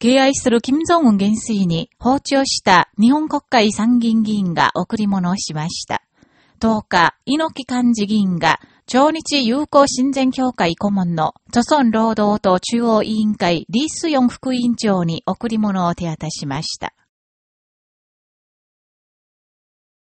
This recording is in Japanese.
敬愛する金正恩元帥に訪朝した日本国会参議院議員が贈り物をしました。10日、猪木幹事議員が、朝日友好親善協会顧問の、著村労働党中央委員会リースヨン副委員長に贈り物を手渡しました。